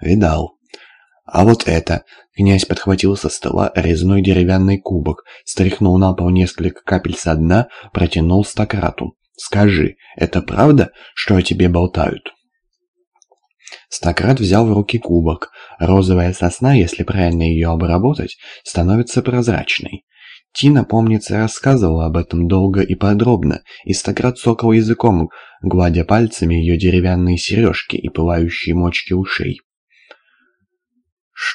«Видал». «А вот это...» Князь подхватил со стола резной деревянный кубок, стряхнул на пол несколько капель со дна, протянул стакрату. «Скажи, это правда, что о тебе болтают?» Стократ взял в руки кубок. Розовая сосна, если правильно ее обработать, становится прозрачной. Тина, помнится, рассказывала об этом долго и подробно, и Стократ сокал языком, гладя пальцами ее деревянные сережки и пылающие мочки ушей.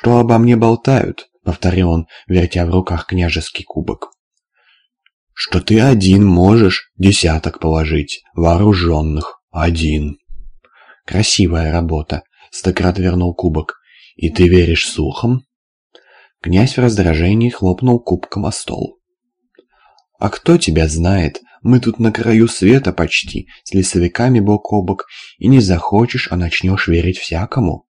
«Что обо мне болтают?» — повторил он, вертя в руках княжеский кубок. «Что ты один можешь десяток положить, вооруженных, один». «Красивая работа», — Стократ вернул кубок. «И ты веришь слухам?» Князь в раздражении хлопнул кубком о стол. «А кто тебя знает? Мы тут на краю света почти, с лесовиками бок о бок, и не захочешь, а начнешь верить всякому».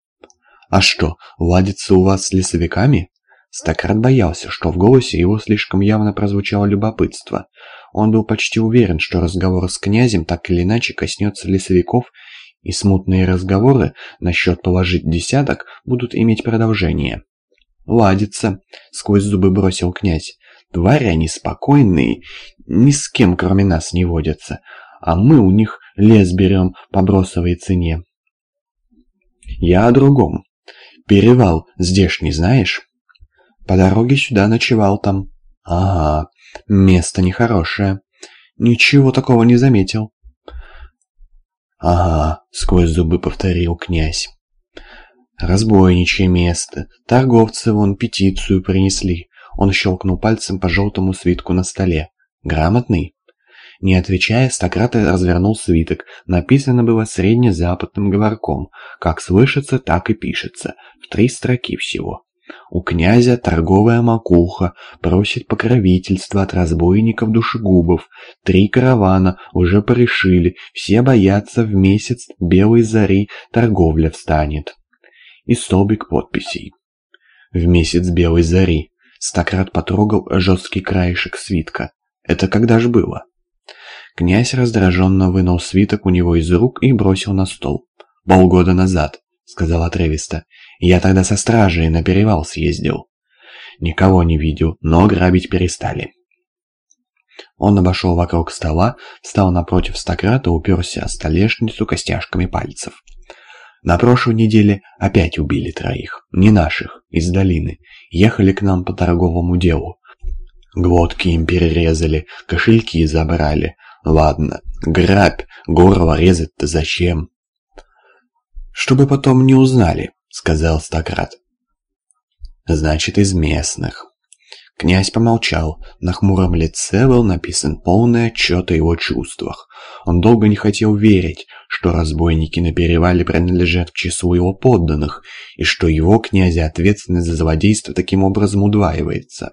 «А что, ладится у вас с лесовиками?» Стократ боялся, что в голосе его слишком явно прозвучало любопытство. Он был почти уверен, что разговор с князем так или иначе коснется лесовиков, и смутные разговоры насчет положить десяток будут иметь продолжение. «Ладится», — сквозь зубы бросил князь. «Твари они спокойные, ни с кем кроме нас не водятся, а мы у них лес берем по бросовой цене». «Я о другом. Перевал здешний знаешь?» «По дороге сюда ночевал там». «Ага, место нехорошее. Ничего такого не заметил». «Ага», — сквозь зубы повторил князь. «Разбойничье место. Торговцы вон петицию принесли». Он щелкнул пальцем по желтому свитку на столе. «Грамотный?» Не отвечая, Стократ развернул свиток. Написано было среднезападным говорком. Как слышится, так и пишется. В три строки всего. У князя торговая макуха, просит покровительства от разбойников-душегубов. Три каравана уже порешили, все боятся в месяц белой зари торговля встанет и столбик подписей. В месяц белой зари Стократ потрогал жесткий краешек свитка. Это когда ж было? Князь раздраженно вынул свиток у него из рук и бросил на стол. «Полгода назад», — сказал отрывисто. «Я тогда со стражей на перевал съездил. Никого не видел, но грабить перестали». Он обошел вокруг стола, встал напротив Стократа, уперся о столешницу костяшками пальцев. На прошлой неделе опять убили троих. Не наших, из долины. Ехали к нам по торговому делу. Глотки им перерезали, кошельки забрали. Ладно, грабь, горло резать-то зачем? Чтобы потом не узнали, сказал Стократ. Значит, из местных. Князь помолчал. На хмуром лице был написан полный отчет о его чувствах. Он долго не хотел верить, что разбойники на перевале принадлежат к числу его подданных, и что его, князя, ответственность за злодейство таким образом удваивается.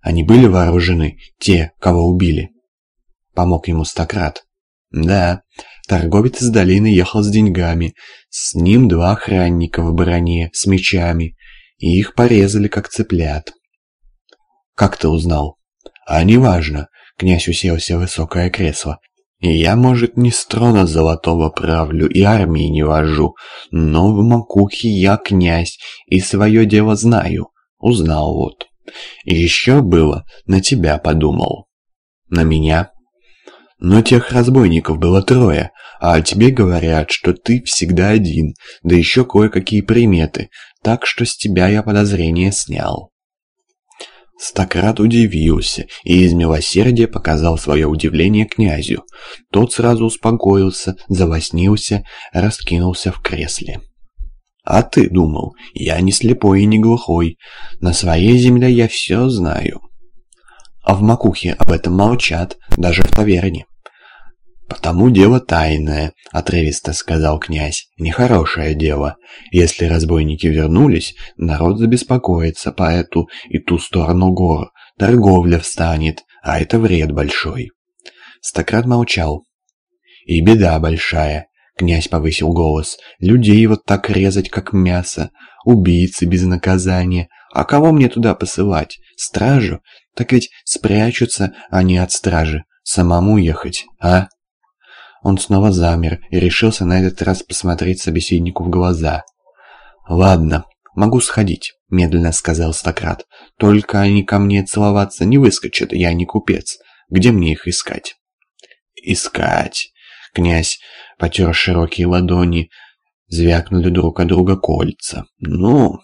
Они были вооружены, те, кого убили. Помог ему Стократ. Да, торговец из долины ехал с деньгами. С ним два охранника в броне, с мечами. И их порезали, как цыплят. «Как ты узнал?» «А неважно», — князь уселся в высокое кресло. «Я, может, не с трона золотого правлю и армии не вожу, но в макухе я князь и свое дело знаю. Узнал вот. Еще было, на тебя подумал». «На меня?» «Но тех разбойников было трое, а о тебе говорят, что ты всегда один, да еще кое-какие приметы, так что с тебя я подозрение снял». Стократ удивился и из милосердия показал свое удивление князю. Тот сразу успокоился, завоснился, раскинулся в кресле. «А ты думал, я не слепой и не глухой. На своей земле я все знаю». А в Макухе об этом молчат, даже в таверне. «Потому дело тайное», — отрывисто сказал князь. «Нехорошее дело. Если разбойники вернулись, народ забеспокоится по эту и ту сторону гор. Торговля встанет, а это вред большой». Стократ молчал. «И беда большая», — князь повысил голос. «Людей вот так резать, как мясо. Убийцы без наказания. А кого мне туда посылать? Стражу? Так ведь спрячутся они от стражи. Самому ехать, а?» Он снова замер и решился на этот раз посмотреть собеседнику в глаза. «Ладно, могу сходить», — медленно сказал Стократ. «Только они ко мне целоваться не выскочат, я не купец. Где мне их искать?» «Искать!» Князь потер широкие ладони, звякнули друг от друга кольца. «Ну,